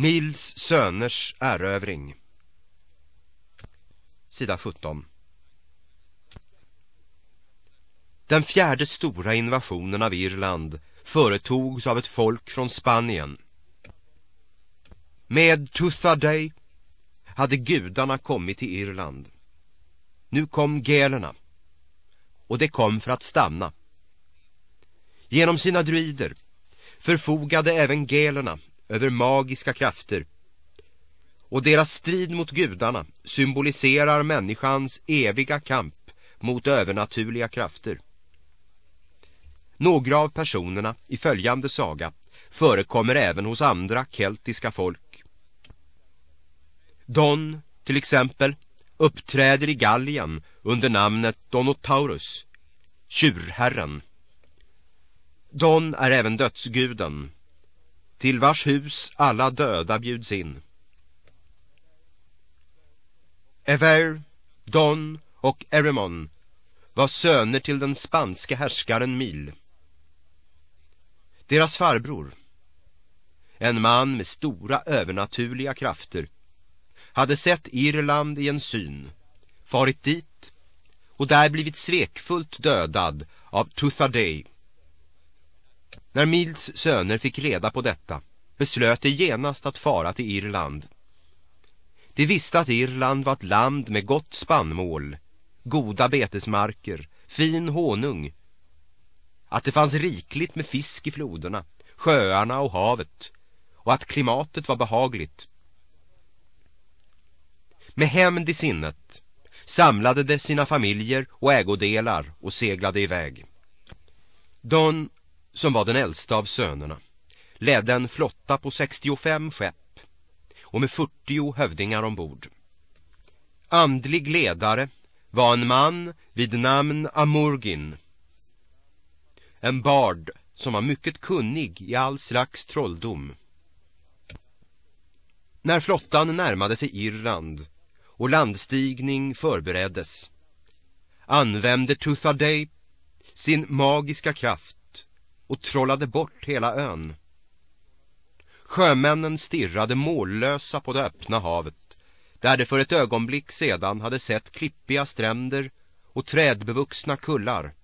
Nils söners erövring Sida 17 Den fjärde stora invasionen av Irland företogs av ett folk från Spanien. Med Tuthaday hade gudarna kommit till Irland. Nu kom gelerna och det kom för att stanna. Genom sina druider förfogade även gelerna över magiska krafter och deras strid mot gudarna symboliserar människans eviga kamp mot övernaturliga krafter. Några av personerna i följande saga förekommer även hos andra keltiska folk. Don, till exempel, uppträder i Gallien under namnet Donotaurus, tjurherren. Don är även dödsguden, till vars hus alla döda bjuds in. Ever, Don och Eremon var söner till den spanske härskaren Mil. Deras farbror, en man med stora övernaturliga krafter, hade sett Irland i en syn, farit dit och där blivit svekfullt dödad av Tuthaday. När Mils söner fick reda på detta beslöt de genast att fara till Irland. De visste att Irland var ett land med gott spannmål, goda betesmarker, fin honung, att det fanns rikligt med fisk i floderna, sjöarna och havet och att klimatet var behagligt. Med hämnd i sinnet samlade de sina familjer och ägodelar och seglade iväg. Don, som var den äldsta av sönerna, ledde en flotta på 65 skepp och med 40 hövdingar ombord. Andlig ledare var en man vid namn Amurgin. En bard som var mycket kunnig i all slags trolldom. När flottan närmade sig Irland och landstigning förbereddes använde Tuthaday sin magiska kraft och trollade bort hela ön. Sjömännen stirrade mållösa på det öppna havet där de för ett ögonblick sedan hade sett klippiga stränder och trädbevuxna kullar.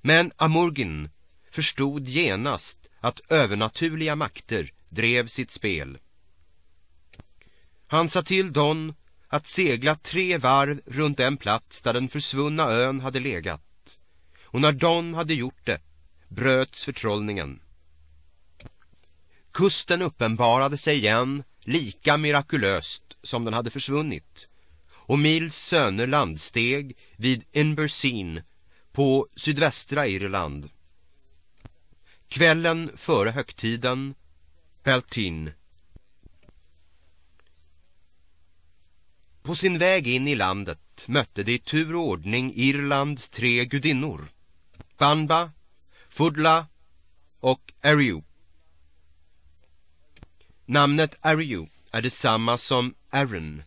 Men Amurgin förstod genast att övernaturliga makter drev sitt spel. Han sa till Don att segla tre varv runt den plats där den försvunna ön hade legat. Och när Don hade gjort det bröts förtrollningen. Kusten uppenbarade sig igen lika mirakulöst som den hade försvunnit. Och Mils söner landsteg vid Inverseen på sydvästra Irland. Kvällen före högtiden, Peltin. På sin väg in i landet mötte de i tur och ordning Irlands tre gudinnor. Banba, Fudla och Ariu. Namnet Ariu är detsamma som Aaron,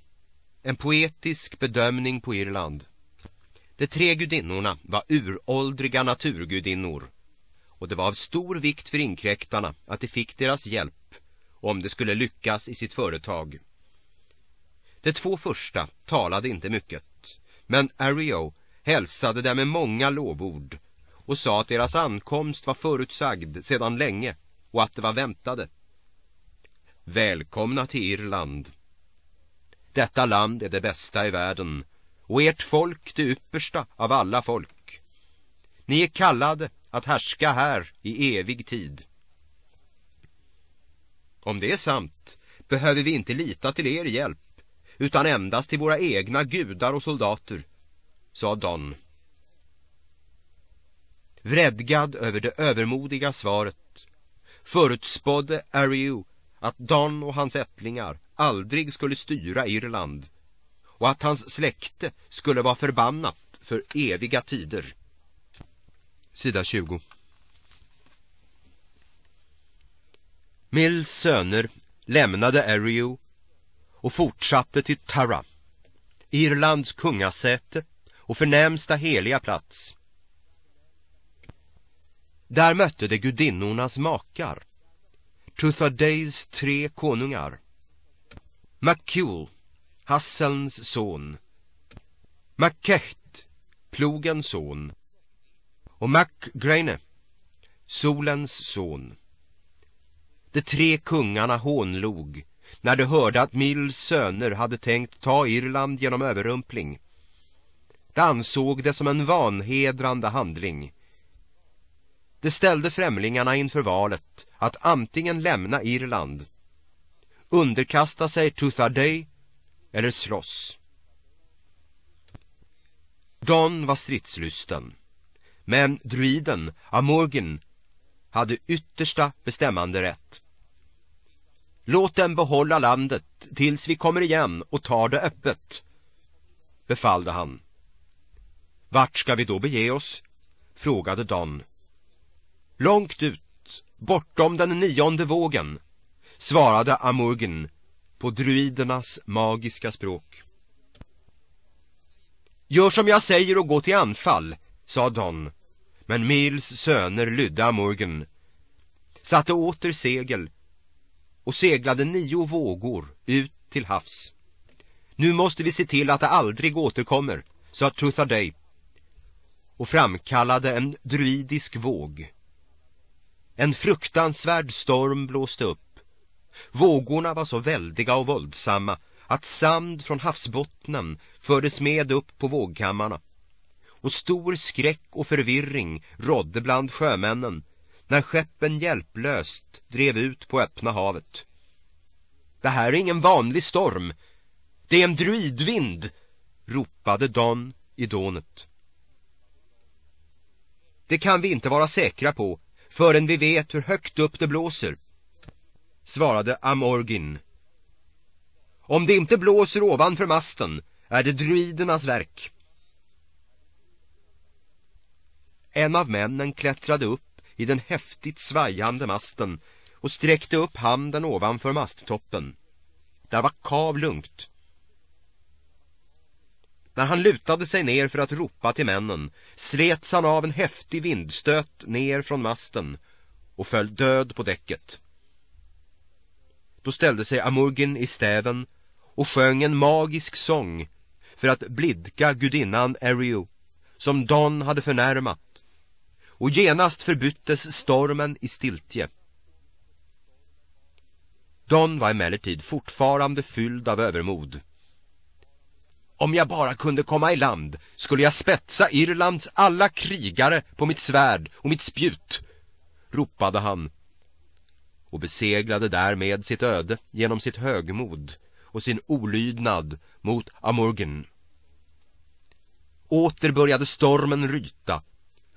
en poetisk bedömning på Irland. De tre gudinnorna var uråldriga naturgudinnor och det var av stor vikt för inkräktarna att de fick deras hjälp om de skulle lyckas i sitt företag. De två första talade inte mycket, men Ario hälsade dem med många lovord och sa att deras ankomst var förutsagd sedan länge och att det var väntade. Välkomna till Irland. Detta land är det bästa i världen och ert folk det yppersta av alla folk. Ni är kallade att härska här i evig tid. Om det är sant behöver vi inte lita till er hjälp utan endast till våra egna gudar och soldater, sa Don. Vredgad över det övermodiga svaret förutspådde Ariu att Don och hans ättlingar aldrig skulle styra Irland och att hans släkte skulle vara förbannat för eviga tider. Sida 20 Mills söner lämnade Ariu och fortsatte till Tara, Irlands kungasäte och förnämsta heliga plats. Där mötte de gudinnornas makar Tuthadays tre konungar. MacCule, Hasselns son. McKecht, plogens son. Och MacGraine, solens son. De tre kungarna hånlog när de hörde att Mills söner hade tänkt ta Irland genom överrumpling. De ansåg det som en vanhedrande handling. Det ställde främlingarna inför valet att antingen lämna Irland, underkasta sig Tutharday eller slåss. Don var stridslysten, men druiden Amorgin hade yttersta bestämmande rätt. Låt dem behålla landet tills vi kommer igen och tar det öppet, befallde han. Vart ska vi då bege oss? frågade Don. Långt ut, bortom den nionde vågen, svarade Amurgen på druidernas magiska språk. Gör som jag säger och gå till anfall, sa Don. Men Mils söner lydde Amurgen, satte åter segel och seglade nio vågor ut till havs. Nu måste vi se till att det aldrig återkommer, sa Trutharday och framkallade en druidisk våg. En fruktansvärd storm blåste upp. Vågorna var så väldiga och våldsamma att sand från havsbottnen fördes med upp på vågkammarna. Och stor skräck och förvirring rådde bland sjömännen när skeppen hjälplöst drev ut på öppna havet. Det här är ingen vanlig storm. Det är en druidvind, ropade Don i dånet. Det kan vi inte vara säkra på förrän vi vet hur högt upp det blåser, svarade Amorgin. Om det inte blåser ovanför masten är det druidernas verk. En av männen klättrade upp i den häftigt svajande masten och sträckte upp handen ovanför masttoppen. Där var kav lugnt. När han lutade sig ner för att ropa till männen slets han av en häftig vindstöt ner från masten och föll död på däcket. Då ställde sig Amurgin i stäven och sjöng en magisk sång för att blidka gudinnan Eriu som Don hade förnärmat och genast förbyttes stormen i stiltje. Don var emellertid fortfarande fylld av övermod. Om jag bara kunde komma i land skulle jag spetsa Irlands alla krigare på mitt svärd och mitt spjut, ropade han och beseglade därmed sitt öde genom sitt högmod och sin olydnad mot Amurgen. Åter började stormen ryta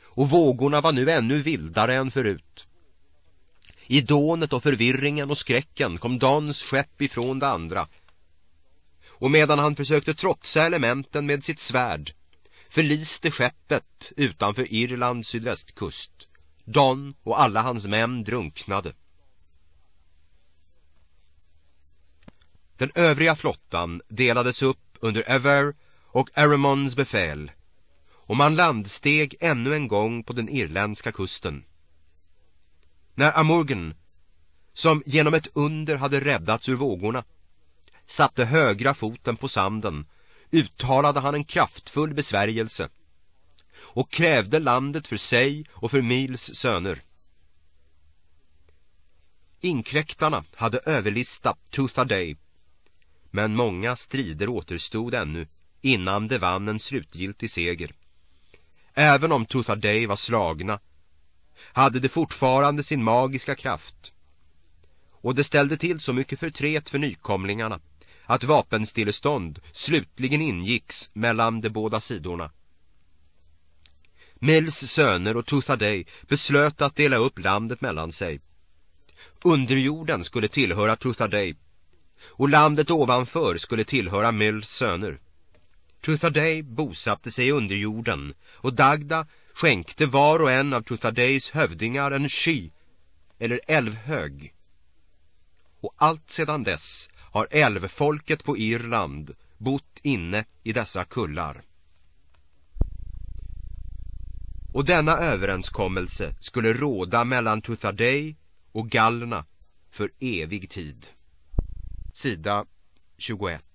och vågorna var nu ännu vildare än förut. I dånet och förvirringen och skräcken kom Dans skepp ifrån det andra och medan han försökte trotsa elementen med sitt svärd förliste skeppet utanför Irlands sydvästkust. Don och alla hans män drunknade. Den övriga flottan delades upp under Ever och Aramons befäl och man landsteg ännu en gång på den irländska kusten. När Amorgan, som genom ett under hade räddats ur vågorna, satte högra foten på sanden uttalade han en kraftfull besvärjelse och krävde landet för sig och för Mils söner. Inkräktarna hade överlistat Day, men många strider återstod ännu innan de vann en slutgiltig seger. Även om Day var slagna hade de fortfarande sin magiska kraft och det ställde till så mycket förtret för nykomlingarna att vapenstillestånd slutligen ingicks mellan de båda sidorna. Mills söner och Tuthadej beslöt att dela upp landet mellan sig. Underjorden skulle tillhöra Tuthadej och landet ovanför skulle tillhöra Mills söner. Tuthadej bosatte sig i underjorden och Dagda skänkte var och en av Tuthadejs hövdingar en sky eller älvhög. Och allt sedan dess har älvfolket på Irland bott inne i dessa kullar. Och denna överenskommelse skulle råda mellan Tuthaday och gallerna för evig tid. Sida 21.